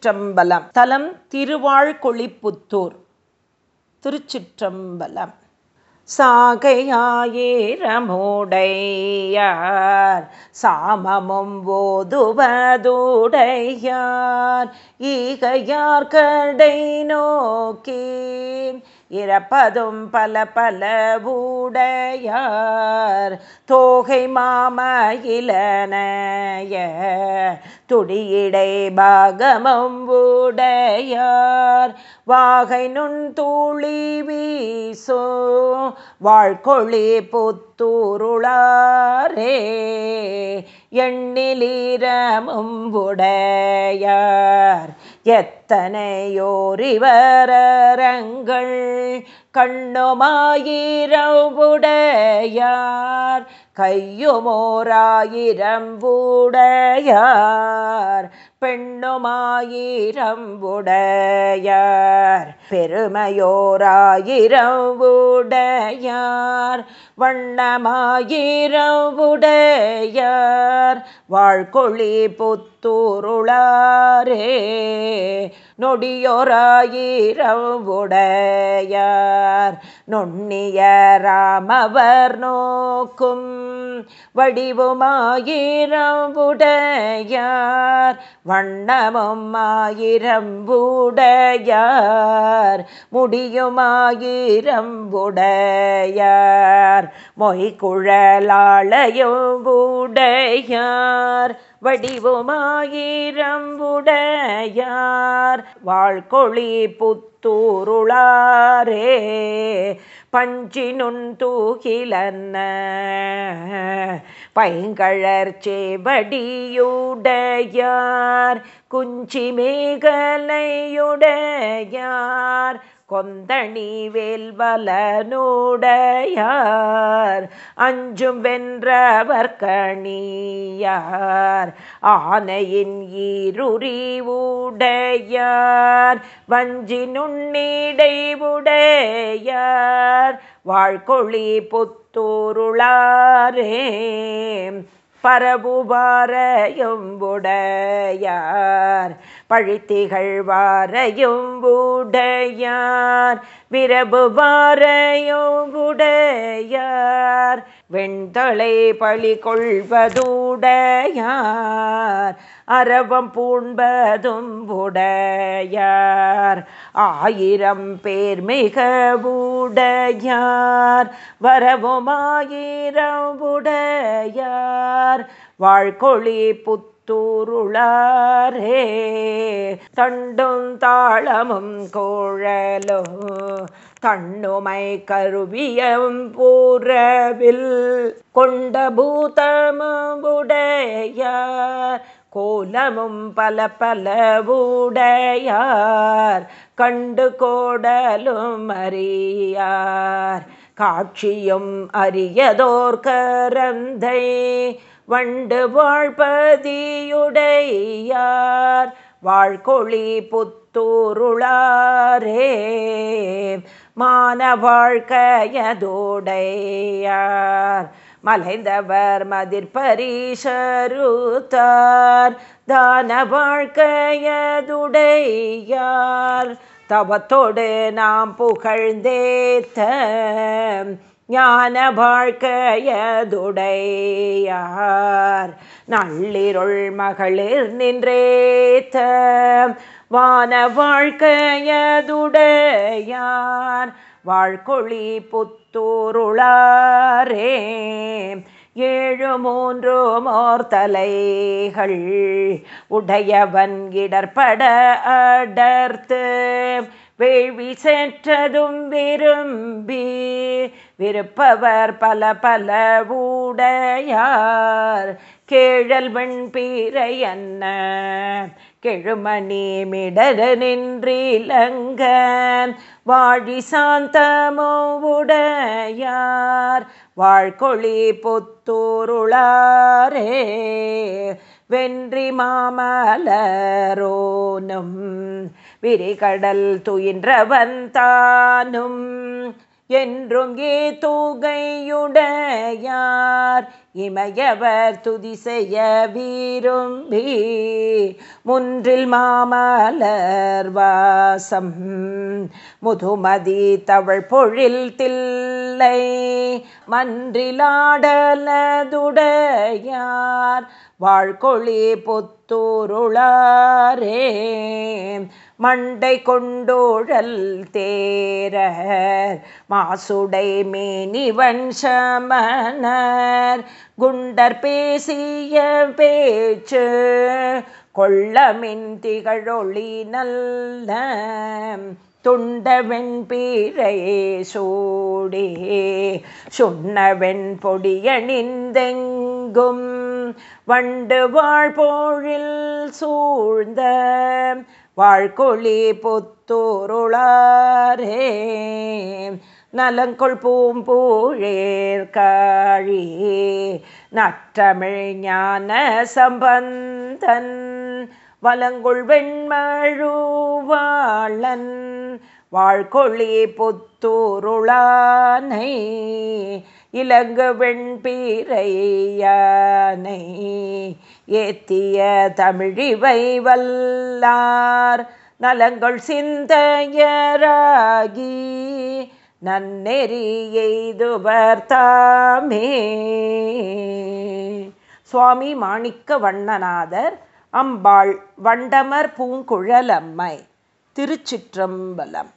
திருச்சிற்றம்பலம். தலம் திருவாழ்கொழிப்புத்தூர். திருச்சிற்றம்பலம். சாகையாயிரமுடையார் சாமமும் போதுவதுடையார் ஈகையார் கடை நோக்கி இறப்பதும் பல பல உடையார் தோகை மாமயிலனைய துடியிடை பாகமும் உடையார் வாகை நுண் தூளி வீசோ வாழ்கொழி புத்தூருளாரே. எண்ணிலீரமும் உடையார் எத்தனையோரிவரங்கள் கண்ணுமாயிரவுடையார் கையுமோராயிரம் உடையார் பெண்ணுமாயிரம் உடையார் உடையார் பெருமையோராயிரவுடையார். வண்ணமாயிரவுடையார். வாழ்கொழி புத்தூருளாரே. நொடியோராயிரம் உடையார். ராமவர் நோக்கும் வடிவுமாயிரம்புடையார் வண்ணமும் ஆயிரம்புடையார் முடியுமாயிரம்புடையார் முடியுமாயிரம் உடையார். மொய்குழலாளையும் உடையார். வடிவுமாயிரம் வாழ்கொழி புத்த புத்தூருளாரே பஞ்சினுன் தூகிலன்ன. பைங்கழற் சேவடியுடையார் குஞ்சி மேகலையுடையார் கொந்தணி வேல்வலனுடையார் அஞ்சும் வென்றவர் கணியார் ஆனையின் ஈருறிவுடையார் வஞ்சி நுண்ணிடை வாழ்கொழி புத்தூருளாரே பரபுவாரையும் உடையார் பழித்திகள் வாரையும் உடையார் விரபுவாரையும் உடையார் வெண்தளை பழி கொள்வதுடையார் அரவம் பூண்பதும் உடையார் ஆயிரம் பேர் மிக உடையார் வரவும் ஆயிரம் உடையார் வாழ்கொழி புத்த தூருளாரே தண்டும் தாளமும் கோழலோ தண்ணுமை கருவியம் பூரவில் கொண்ட பூதமுடையார் கோலமும் பல பலவுடையார் கண்டு கோடலும் அறியார். காட்சியும் அரியதோர் கரந்தை வண்டு வாழ்பதியுடையார் வாழ்கொழி புத்தூருளாரே மான வாழ்க்கையதோடையார் மலைந்தவர் மதிர்பரீஷருத்தார் தான வாழ்க்கையதுடையார் தவத்தோடு நாம் புகழ்ந்தேத்த ஞான வாழ்க்கையதுடையார் நள்ளிருள் மகளிர் நின்றேத்த. வான வாழ்க்கையதுடையார் வாழ்கொழி புத்தூருளாரே. ஏழு மூன்று மோர்த்தலைகள். உடையவன் இடர்பட அடர்த்து. வேள்வி செற்றதும் விரும்பி விருப்பவர் பல பல ஊடையார். கேழல் வெண்பீரை அன்ன கெழுமணி மிடர நின்றிலங்க. வாழி சாந்தமோ உடையார். வாழ்கொழி புத்தூருளாரே வென்றி மாமலரோனும் விரிகடல் துயின்றவன் தானும். என்றும் ஏ தூகையுடையார். இமையவர் துதி செய்ய விரும்பி முன்றில் மாமலர் வாசம். முதுமதி தவள் பொழில் தில்லை மன்றிலாடலதுடையார் வாழ்கொழி தோருளாரே. மண்டை கொண்டோழல் தேரர் மாசுடை மேனிவன் சமணர். குண்டர் பேசிய பேச்சு கொள்ளமின் திகழொளி நல்ல. துண்டவெண் பீரையே சோடே சொன்னவெண் பொடியணிந்தெங்க பொடியணிந்தெங்கும் வண்டு வாழ்போழில் சூழ்ந்த வாழ்கொழி புத்தூருளாரே. நலங்கொள் பூம்பூழேர் காழி நற்றமிழ் ஞான சம்பந்தன். வலங்குள் வெண்மழுவாளன் வாழ்கொழி புத்தூருளானை இலங்கு வெண்பீரையானை ஏத்திய தமிழிவை வல்லார் நலங்கள் சிந்தையராகி நன்னெறி எய்துவர் தாமே. சுவாமி மாணிக்க வண்ணநாதர் அம்பாள் வண்டமர் பூங்குழலம்மை திருச்சிற்றம்பலம்.